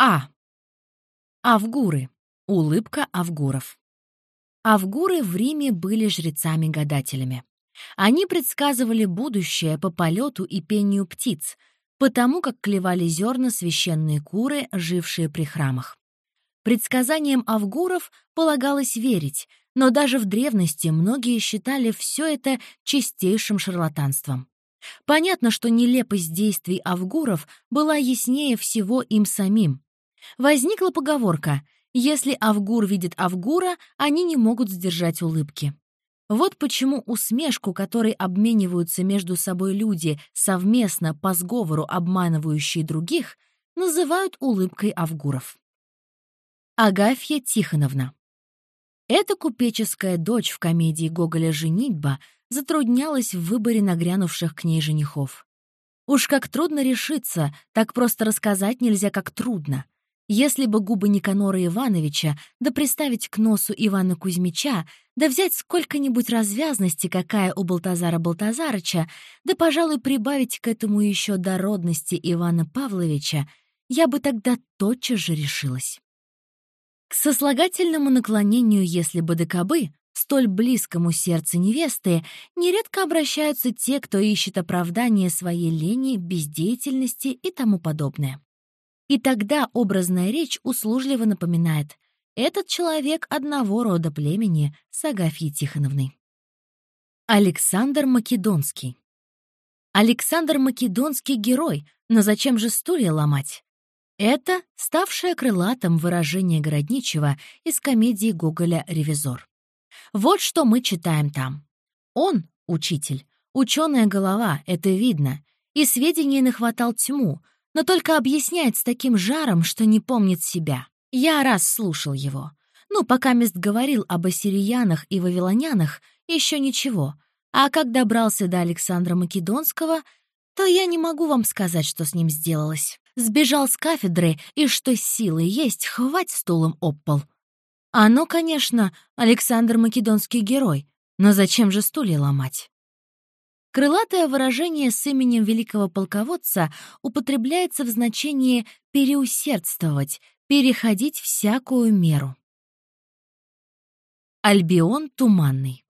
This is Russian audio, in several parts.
А. Авгуры. Улыбка авгуров. Авгуры в Риме были жрецами-гадателями. Они предсказывали будущее по полету и пению птиц, потому как клевали зерна священные куры, жившие при храмах. Предсказаниям авгуров полагалось верить, но даже в древности многие считали все это чистейшим шарлатанством. Понятно, что нелепость действий авгуров была яснее всего им самим. Возникла поговорка «Если авгур видит авгура, они не могут сдержать улыбки». Вот почему усмешку, которой обмениваются между собой люди, совместно по сговору обманывающие других, называют улыбкой авгуров. Агафья Тихоновна. Эта купеческая дочь в комедии Гоголя «Женитьба» затруднялась в выборе нагрянувших к ней женихов. Уж как трудно решиться, так просто рассказать нельзя, как трудно. Если бы губы Никанора Ивановича, да приставить к носу Ивана Кузьмича, да взять сколько-нибудь развязности, какая у Балтазара Балтазарыча, да, пожалуй, прибавить к этому еще дородности Ивана Павловича, я бы тогда тотчас же решилась. К сослагательному наклонению «если бы да кабы», столь близкому сердцу невесты, нередко обращаются те, кто ищет оправдание своей лени, бездеятельности и тому подобное. И тогда образная речь услужливо напоминает «этот человек одного рода племени с Агафьей Тихоновной». Александр Македонский Александр Македонский герой, но зачем же стулья ломать? Это ставшее крылатым выражение Городничева из комедии Гоголя «Ревизор». Вот что мы читаем там. Он, учитель, ученая голова, это видно, и сведений нахватал тьму, но только объясняет с таким жаром, что не помнит себя. Я раз слушал его. Ну, пока мест говорил об ассириянах и вавилонянах, еще ничего. А как добрался до Александра Македонского, то я не могу вам сказать, что с ним сделалось. Сбежал с кафедры, и что силы есть, хвать стулом об пол. Оно, конечно, Александр Македонский герой, но зачем же стулья ломать? Крылатое выражение с именем великого полководца употребляется в значении «переусердствовать», «переходить всякую меру». Альбион туманный.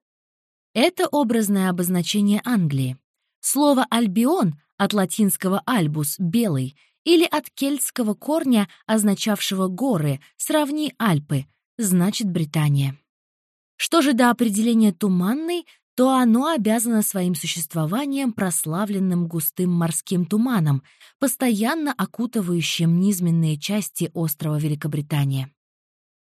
Это образное обозначение Англии. Слово «альбион» от латинского «альбус» — «белый» или от кельтского корня, означавшего «горы», сравни «Альпы», значит «Британия». Что же до определения «туманный», то оно обязано своим существованием прославленным густым морским туманом, постоянно окутывающим низменные части острова Великобритания.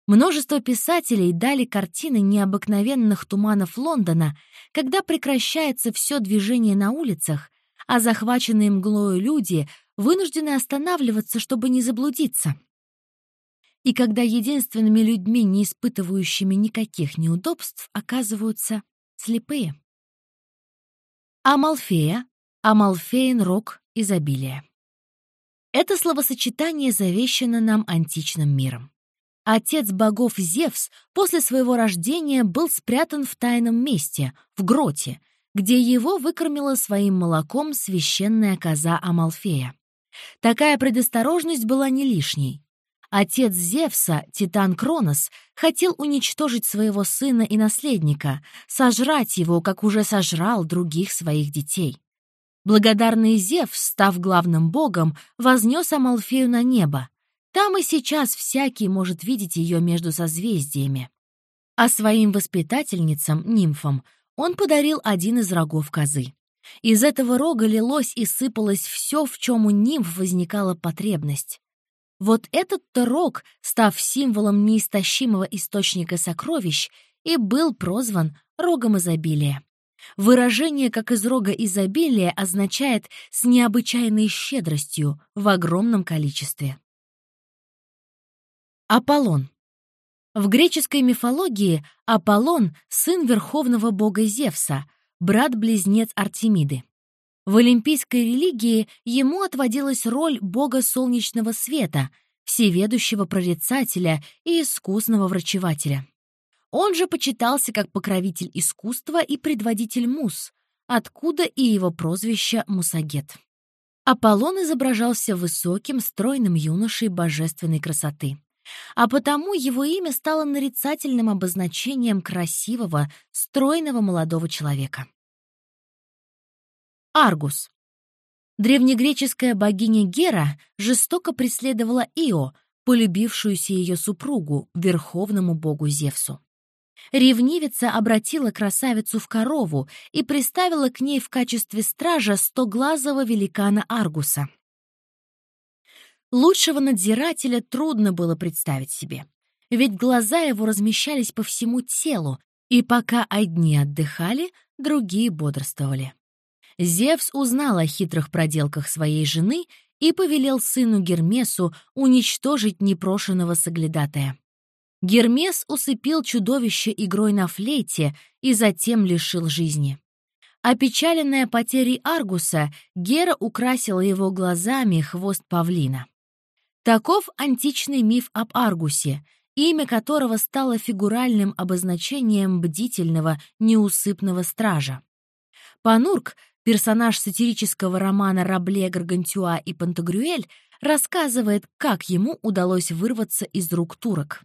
Множество писателей дали картины необыкновенных туманов Лондона, когда прекращается все движение на улицах, а захваченные мглою люди вынуждены останавливаться, чтобы не заблудиться. И когда единственными людьми, не испытывающими никаких неудобств, оказываются слепые. Амалфея, Амалфеин рок изобилия. Это словосочетание завещано нам античным миром. Отец богов Зевс после своего рождения был спрятан в тайном месте, в гроте, где его выкормила своим молоком священная коза Амалфея. Такая предосторожность была не лишней. Отец Зевса, Титан Кронос, хотел уничтожить своего сына и наследника, сожрать его, как уже сожрал других своих детей. Благодарный Зевс, став главным богом, вознес Амалфею на небо. Там и сейчас всякий может видеть ее между созвездиями. А своим воспитательницам, нимфам, он подарил один из рогов козы. Из этого рога лилось и сыпалось все, в чем у нимф возникала потребность. Вот этот-то рог, став символом неистощимого источника сокровищ, и был прозван рогом изобилия. Выражение «как из рога изобилия» означает «с необычайной щедростью» в огромном количестве. Аполлон. В греческой мифологии Аполлон — сын верховного бога Зевса, брат-близнец Артемиды. В олимпийской религии ему отводилась роль бога солнечного света, всеведущего прорицателя и искусного врачевателя. Он же почитался как покровитель искусства и предводитель мус, откуда и его прозвище Мусагет. Аполлон изображался высоким, стройным юношей божественной красоты. А потому его имя стало нарицательным обозначением красивого, стройного молодого человека. Аргус. Древнегреческая богиня Гера жестоко преследовала Ио, полюбившуюся ее супругу, верховному богу Зевсу. Ревнивица обратила красавицу в корову и приставила к ней в качестве стража стоглазого великана Аргуса. Лучшего надзирателя трудно было представить себе, ведь глаза его размещались по всему телу, и пока одни отдыхали, другие бодрствовали. Зевс узнал о хитрых проделках своей жены и повелел сыну Гермесу уничтожить непрошенного соглядатая. Гермес усыпил чудовище игрой на флейте и затем лишил жизни. Опечаленная потерей Аргуса, Гера украсила его глазами хвост павлина. Таков античный миф об Аргусе, имя которого стало фигуральным обозначением бдительного, неусыпного стража. Панурк Персонаж сатирического романа Рабле, Гаргантюа и Пантагрюэль рассказывает, как ему удалось вырваться из рук турок.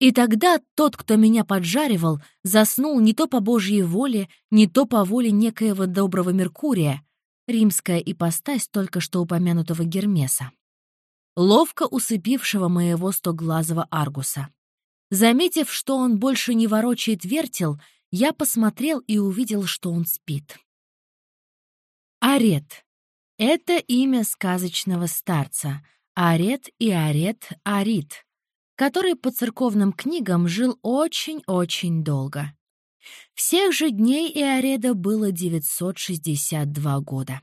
И тогда тот, кто меня поджаривал, заснул не то по Божьей воле, не то по воле некоего доброго Меркурия, римская ипостась только что упомянутого Гермеса, ловко усыпившего моего стоглазого Аргуса. Заметив, что он больше не ворочает вертел, я посмотрел и увидел, что он спит. Арет — это имя сказочного старца, Арет и Арет Арит, который по церковным книгам жил очень-очень долго. Всех же дней Иореда было 962 года.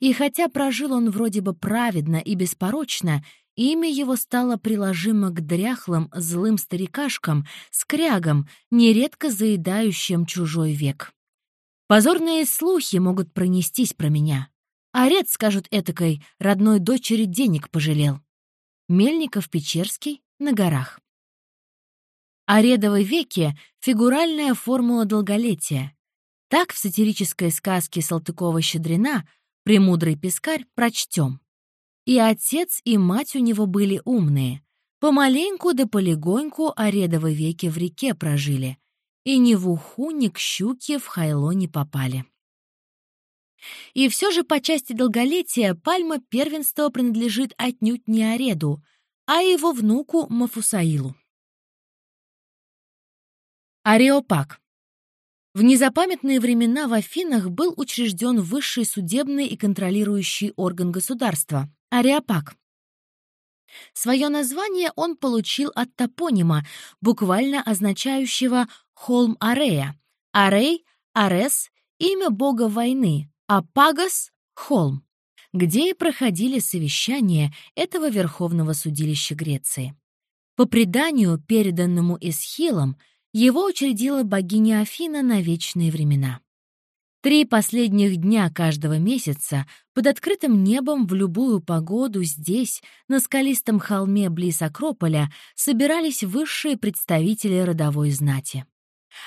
И хотя прожил он вроде бы праведно и беспорочно, имя его стало приложимо к дряхлым, злым старикашкам, скрягам, нередко заедающим чужой век. Позорные слухи могут пронестись про меня. Арет, скажут этакой, родной дочери денег пожалел. Мельников-Печерский на горах. Аредовой веке — фигуральная формула долголетия. Так в сатирической сказке Салтыкова-Щедрина «Премудрый пескарь» прочтем. И отец, и мать у него были умные. Помаленьку да полегоньку Аредовой веки в реке прожили, и ни в уху, ни к щуке в хайло не попали. И все же по части долголетия пальма первенства принадлежит отнюдь не Ареду, а его внуку Мафусаилу. Ареопаг. В незапамятные времена в Афинах был учрежден высший судебный и контролирующий орган государства — Ареопаг. Свое название он получил от топонима, буквально означающего «холм Арея». Арей — Арес — имя бога войны, а Пагас — холм, где и проходили совещания этого Верховного судилища Греции. По преданию, переданному Эсхилом, его учредила богиня Афина на вечные времена. Три последних дня каждого месяца под открытым небом в любую погоду здесь, на скалистом холме близ Акрополя, собирались высшие представители родовой знати.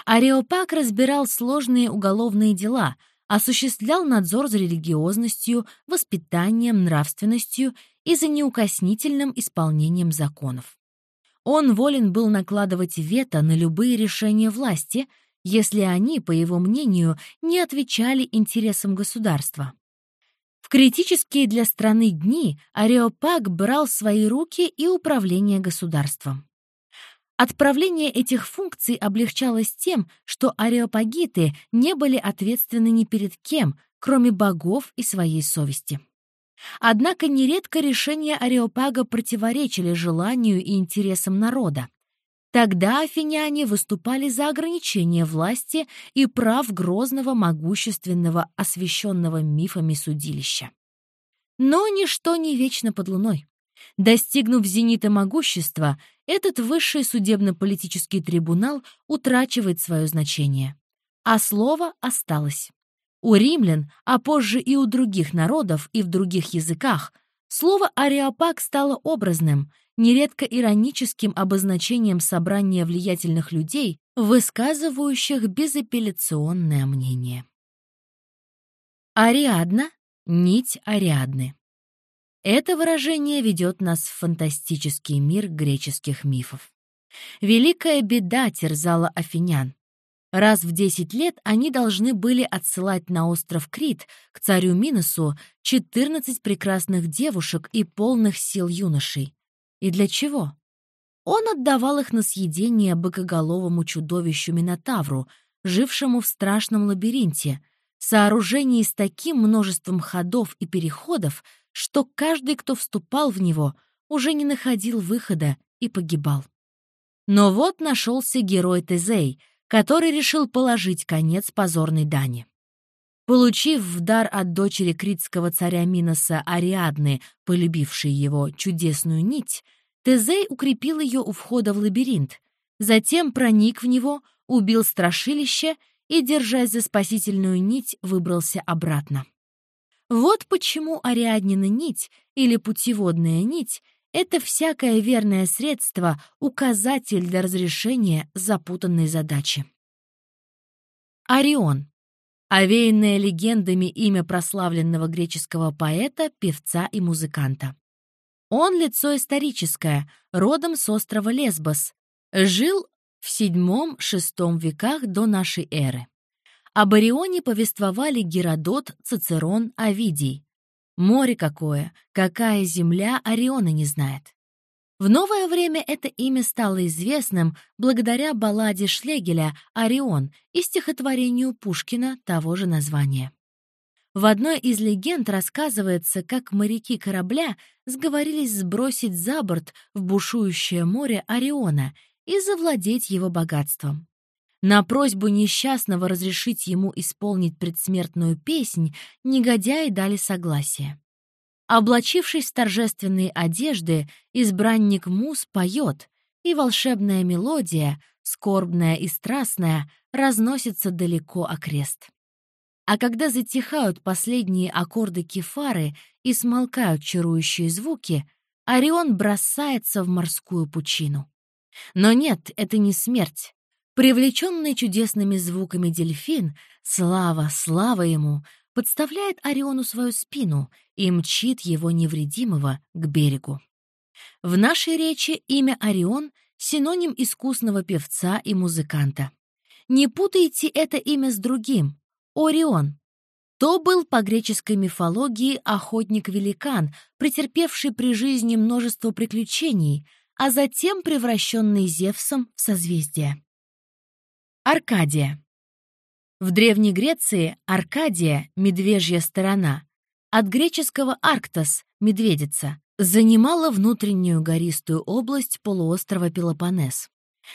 Ареопаг разбирал сложные уголовные дела, осуществлял надзор за религиозностью, воспитанием, нравственностью и за неукоснительным исполнением законов. Он волен был накладывать вето на любые решения власти — если они, по его мнению, не отвечали интересам государства. В критические для страны дни Ареопаг брал в свои руки и управление государством. Отправление этих функций облегчалось тем, что ареопагиты не были ответственны ни перед кем, кроме богов и своей совести. Однако нередко решения Ареопага противоречили желанию и интересам народа. Тогда афиняне выступали за ограничение власти и прав грозного, могущественного, освященного мифами судилища. Но ничто не вечно под луной. Достигнув зенита могущества, этот высший судебно-политический трибунал утрачивает свое значение. А слово осталось. У римлян, а позже и у других народов и в других языках, слово «ареопаг» стало образным — нередко ироническим обозначением собрания влиятельных людей, высказывающих безапелляционное мнение. Ариадна Нить Ариадны. Это выражение ведет нас в фантастический мир греческих мифов. Великая беда терзала афинян. Раз в 10 лет они должны были отсылать на остров Крит к царю Миносу 14 прекрасных девушек и полных сил юношей. И для чего? Он отдавал их на съедение быкоголовому чудовищу Минотавру, жившему в страшном лабиринте, сооружении с таким множеством ходов и переходов, что каждый, кто вступал в него, уже не находил выхода и погибал. Но вот нашелся герой Тезей — который решил положить конец позорной дани. Получив в дар от дочери критского царя Миноса Ариадны, полюбившей его чудесную нить, Тезей укрепил ее у входа в лабиринт, затем проник в него, убил страшилище и, держась за спасительную нить, выбрался обратно. Вот почему Ариаднина нить или путеводная нить это всякое верное средство, указатель для разрешения запутанной задачи. Орион. Овеянное легендами имя прославленного греческого поэта, певца и музыканта. Он лицо историческое, родом с острова Лесбос. Жил в VII-VI веках до нашей эры. Об Орионе повествовали Геродот, Цицерон, Овидий. Море какое, какая земля Ориона не знает. В новое время это имя стало известным благодаря балладе Шлегеля «Орион» и стихотворению Пушкина того же названия. В одной из легенд рассказывается, как моряки корабля сговорились сбросить за борт в бушующее море Ориона и завладеть его богатством. На просьбу несчастного разрешить ему исполнить предсмертную песнь негодяи дали согласие. Облачившись в торжественные одежды, избранник Мус поет, и волшебная мелодия, скорбная и страстная, разносится далеко окрест. А когда затихают последние аккорды кефары и смолкают чарующие звуки, Орион бросается в морскую пучину. Но нет, это не смерть. Привлеченный чудесными звуками дельфин, слава, слава ему, подставляет Ориону свою спину и мчит его невредимого к берегу. В нашей речи имя Орион — синоним искусного певца и музыканта. Не путайте это имя с другим — Орион. То был по греческой мифологии охотник-великан, претерпевший при жизни множество приключений, а затем превращенный Зевсом в созвездие. Аркадия. В Древней Греции Аркадия, медвежья сторона, от греческого «арктос» — медведица, занимала внутреннюю гористую область полуострова Пелопоннес.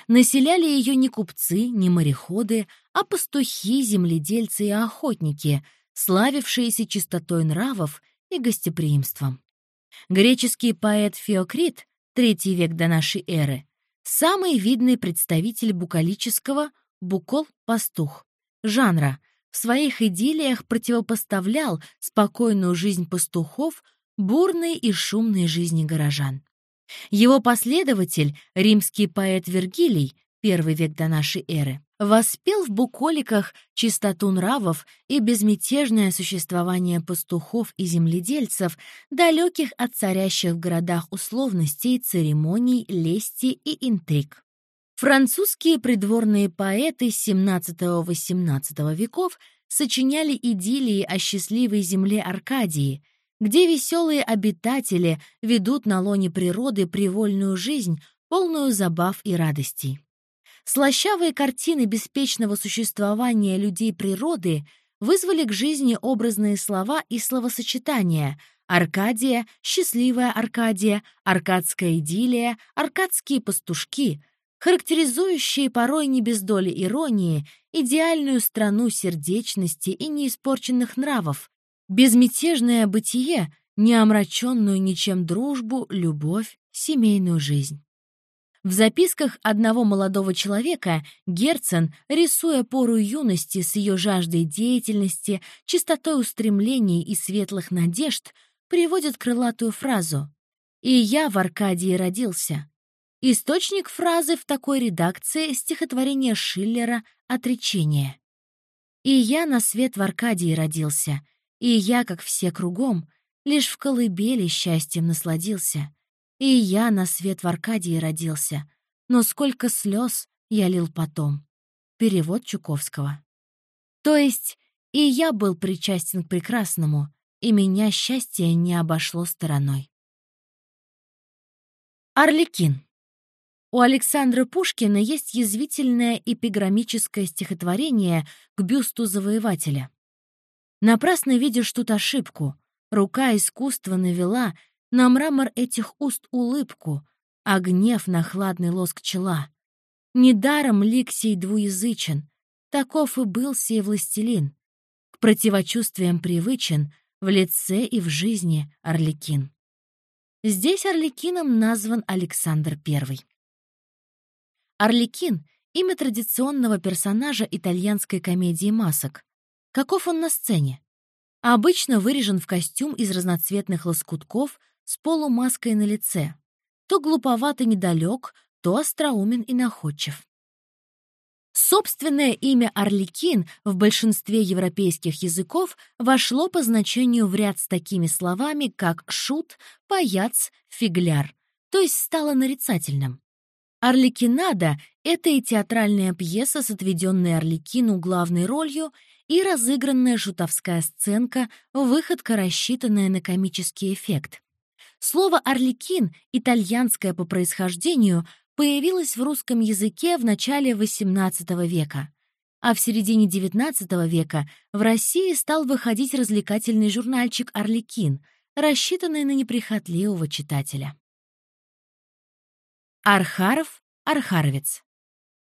Населяли ее не купцы, не мореходы, а пастухи, земледельцы и охотники, славившиеся чистотой нравов и гостеприимством. Греческий поэт Феокрит, третий век до нашей эры, самый видный представитель букалического – букол-пастух. Жанра. В своих идиллиях противопоставлял спокойную жизнь пастухов бурной и шумной жизни горожан. Его последователь, римский поэт Вергилий, первый век до нашей эры, воспел в буколиках чистоту нравов и безмятежное существование пастухов и земледельцев, далеких от царящих в городах условностей, церемоний, лести и интриг. Французские придворные поэты XVII-XVIII веков сочиняли идиллии о счастливой земле Аркадии, где веселые обитатели ведут на лоне природы привольную жизнь, полную забав и радостей. Слащавые картины беспечного существования людей природы вызвали к жизни образные слова и словосочетания «Аркадия», «Счастливая Аркадия», «Аркадская идиллия», «Аркадские пастушки», характеризующие порой не без доли иронии идеальную страну сердечности и неиспорченных нравов, безмятежное бытие, не омраченную ничем дружбу, любовь, семейную жизнь. В записках одного молодого человека Герцен, рисуя пору юности с ее жаждой деятельности, чистотой устремлений и светлых надежд, приводит крылатую фразу «И я в Аркадии родился». Источник фразы в такой редакции стихотворения Шиллера «Отречение». «И я на свет в Аркадии родился, И я, как все кругом, лишь в колыбели счастьем насладился. И я на свет в Аркадии родился, но сколько слез я лил потом. Перевод Чуковского. То есть и я был причастен к прекрасному, и меня счастье не обошло стороной. Орликин. У Александра Пушкина есть язвительное эпиграммическое стихотворение к бюсту завоевателя. Напрасно видишь тут ошибку. Рука искусства навела на мрамор этих уст улыбку, а гнев на хладный лоск чела. Недаром лик сей двуязычен, таков и был сей властелин. К противочувствиям привычен в лице и в жизни Орликин. Здесь Орликином назван Александр I. Орликин — имя традиционного персонажа итальянской комедии масок. Каков он на сцене? Обычно вырежен в костюм из разноцветных лоскутков с полумаской на лице. То глуповат и недалек, то остроумен и находчив. Собственное имя Орликин в большинстве европейских языков вошло по значению в ряд с такими словами, как шут, паяц, фигляр, то есть стало нарицательным. Орликинада — это и театральная пьеса с отведенной Орликину главной ролью и разыгранная шутовская сценка, выходка, рассчитанная на комический эффект. Слово «орликин», итальянское по происхождению, появилась в русском языке в начале XVIII века, а в середине XIX века в России стал выходить развлекательный журнальчик «Орликин», рассчитанный на неприхотливого читателя. Архаров, Архаровец.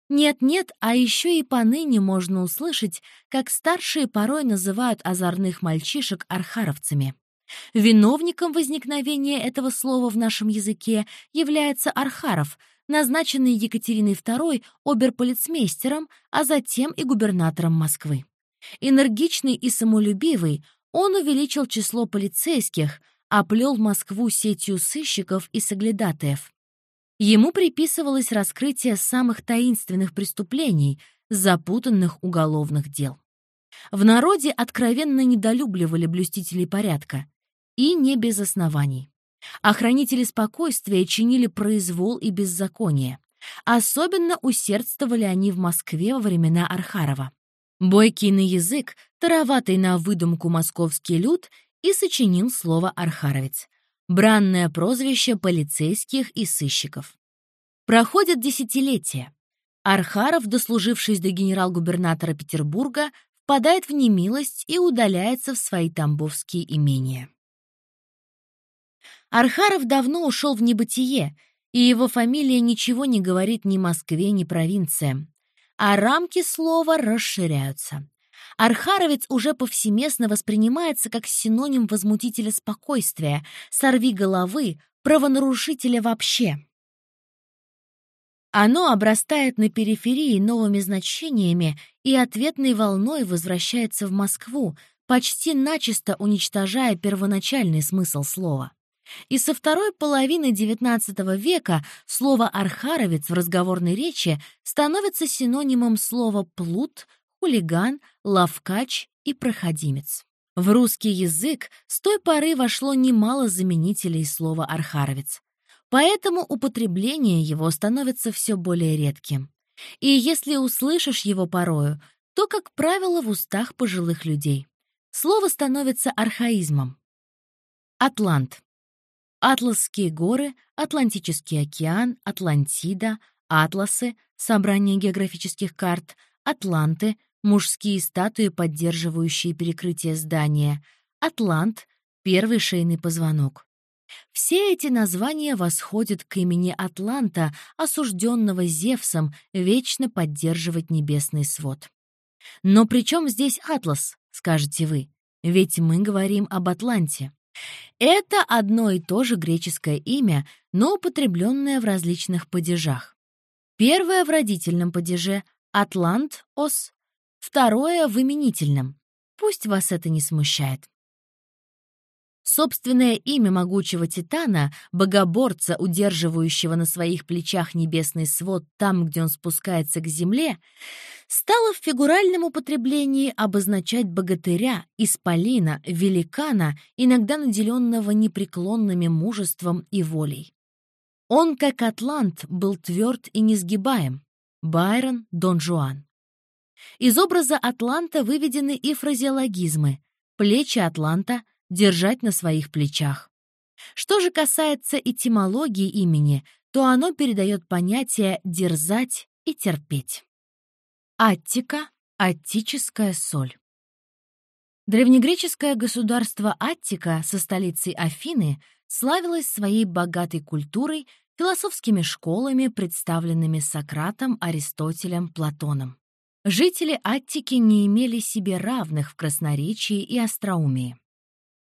Нет-нет, а еще и поныне можно услышать, как старшие порой называют озорных мальчишек архаровцами. Виновником возникновения этого слова в нашем языке является Архаров, назначенный Екатериной II оберполицмейстером, а затем и губернатором Москвы. Энергичный и самолюбивый, он увеличил число полицейских, оплел Москву сетью сыщиков и соглядатаев. Ему приписывалось раскрытие самых таинственных преступлений, запутанных уголовных дел. В народе откровенно недолюбливали блюстителей порядка, и не без оснований. Охранители спокойствия чинили произвол и беззаконие. Особенно усердствовали они в Москве во времена Архарова. Бойкий на язык, тароватый на выдумку московский люд и сочинил слово «архаровец» — бранное прозвище полицейских и сыщиков. Проходят десятилетия. Архаров, дослужившись до генерал-губернатора Петербурга, впадает в немилость и удаляется в свои тамбовские имения. Архаров давно ушел в небытие, и его фамилия ничего не говорит ни Москве, ни провинциям. А рамки слова расширяются. Архаровец уже повсеместно воспринимается как синоним возмутителя спокойствия, сорви головы, правонарушителя вообще. Оно обрастает на периферии новыми значениями и ответной волной возвращается в Москву, почти начисто уничтожая первоначальный смысл слова. И со второй половины XIX века слово «архаровец» в разговорной речи становится синонимом слова «плут», «хулиган», «лавкач» и «проходимец». В русский язык с той поры вошло немало заменителей слова «архаровец». Поэтому употребление его становится все более редким. И если услышишь его порою, то, как правило, в устах пожилых людей. Слово становится архаизмом. Атлант. Атласские горы, Атлантический океан, Атлантида, атласы, собрание географических карт, атланты, мужские статуи, поддерживающие перекрытие здания, атлант, первый шейный позвонок. Все эти названия восходят к имени Атланта, осужденного Зевсом вечно поддерживать небесный свод. Но при чем здесь Атлас, скажете вы? Ведь мы говорим об Атланте. Это одно и то же греческое имя, но употребленное в различных падежах. Первое в родительном падеже — Атлант, ос. Второе — в именительном. Пусть вас это не смущает. Собственное имя могучего Титана, богоборца, удерживающего на своих плечах небесный свод там, где он спускается к земле, стало в фигуральном употреблении обозначать богатыря, исполина, великана, иногда наделенного непреклонными мужеством и волей. Он, как атлант, был тверд и несгибаем. Байрон, Дон Жуан. Из образа атланта выведены и фразеологизмы «плечи атланта», «держать на своих плечах». Что же касается этимологии имени, то оно передает понятие «дерзать» и «терпеть». Аттика — аттическая соль. Древнегреческое государство Аттика со столицей Афины славилось своей богатой культурой, философскими школами, представленными Сократом, Аристотелем, Платоном. Жители Аттики не имели себе равных в красноречии и остроумии.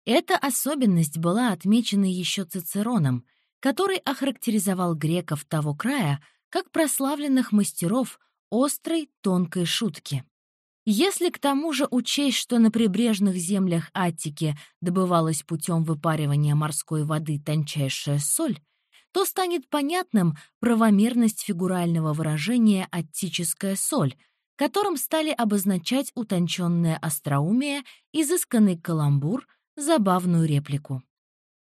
Эта особенность была отмечена еще Цицероном, который охарактеризовал греков того края как прославленных мастеров острой, тонкой шутки. Если к тому же учесть, что на прибрежных землях Аттики добывалась путем выпаривания морской воды тончайшая соль, то станет понятным правомерность фигурального выражения «аттическая соль», которым стали обозначать утонченное остроумие, изысканный каламбур, забавную реплику.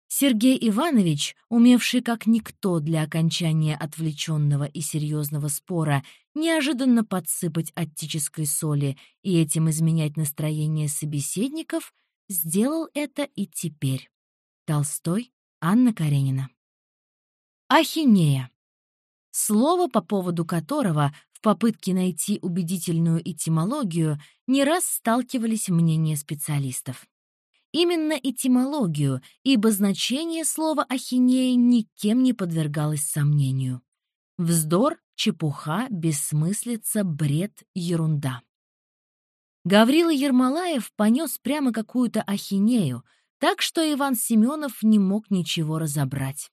Сергей Иванович, умевший как никто для окончания отвлеченного и серьезного спора неожиданно подсыпать оттической соли и этим изменять настроение собеседников, сделал это и теперь. Толстой, Анна Каренина. Ахинея. Слово, по поводу которого в попытке найти убедительную этимологию не раз сталкивались мнения специалистов. Именно этимологию, ибо значение слова «ахинея» никем не подвергалось сомнению. Вздор, чепуха, бессмыслица, бред, ерунда. Гаврила Ермолаев понес прямо какую-то ахинею, так что Иван Семенов не мог ничего разобрать.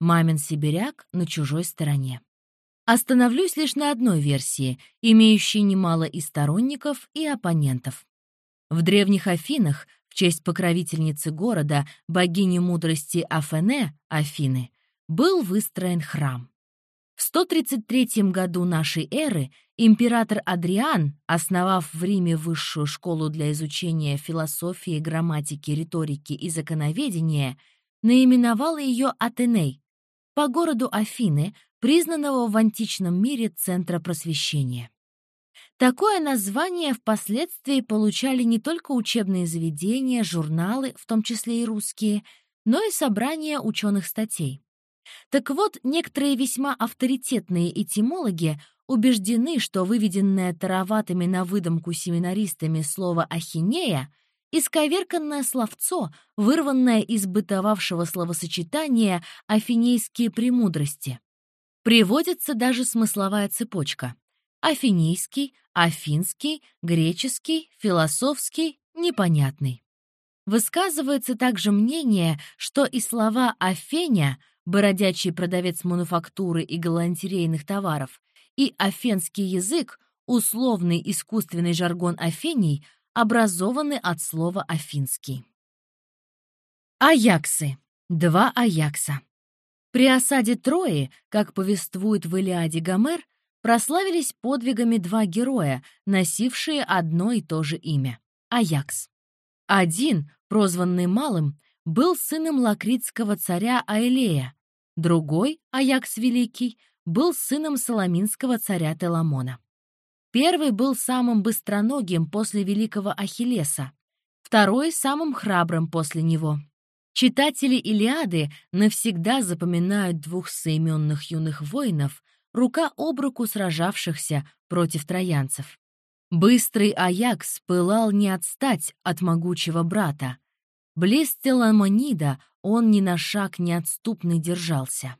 Мамин сибиряк на чужой стороне. Остановлюсь лишь на одной версии, имеющей немало и сторонников, и оппонентов. В древних Афинах честь покровительницы города, богини мудрости Афене, Афины, был выстроен храм. В 133 году нашей эры император Адриан, основав в Риме высшую школу для изучения философии, грамматики, риторики и законоведения, наименовал ее Атеней, по городу Афины, признанного в античном мире центра просвещения. Такое название впоследствии получали не только учебные заведения, журналы, в том числе и русские, но и собрания ученых статей. Так вот, некоторые весьма авторитетные этимологи убеждены, что выведенное тароватыми на выдумку семинаристами слово «ахинея» — исковерканное словцо, вырванное из бытовавшего словосочетания «афинейские премудрости». Приводится даже смысловая цепочка афинийский, афинский, греческий, философский, непонятный. Высказывается также мнение, что и слова «афеня», бородячий продавец мануфактуры и галантерейных товаров, и афенский язык, условный искусственный жаргон афений, образованы от слова «афинский». Аяксы. Два аякса. При осаде Трои, как повествует в Илиаде Гомер, прославились подвигами два героя, носившие одно и то же имя — Аякс. Один, прозванный Малым, был сыном лакритского царя Аэлея, другой, Аякс Великий, был сыном соломинского царя Теламона. Первый был самым быстроногим после великого Ахиллеса, второй — самым храбрым после него. Читатели Илиады навсегда запоминают двух соименных юных воинов — рука об руку сражавшихся против троянцев. Быстрый Аякс пылал не отстать от могучего брата. Близ Теламонида он ни на шаг неотступный держался.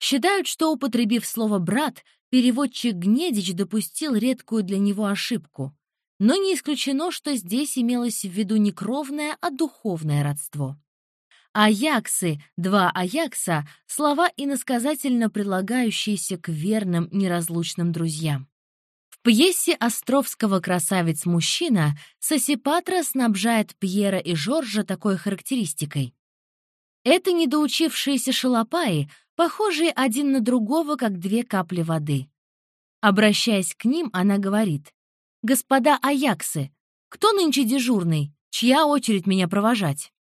Считают, что, употребив слово «брат», переводчик Гнедич допустил редкую для него ошибку. Но не исключено, что здесь имелось в виду не кровное, а духовное родство. Аяксы, два аякса — слова иносказательно прилагающиеся к верным неразлучным друзьям. В пьесе Островского «Красавец-мужчина» Сосипатра снабжает Пьера и Жоржа такой характеристикой. Это недоучившиеся шалопаи, похожие один на другого, как две капли воды. Обращаясь к ним, она говорит, «Господа Аяксы, кто нынче дежурный? Чья очередь меня провожать?»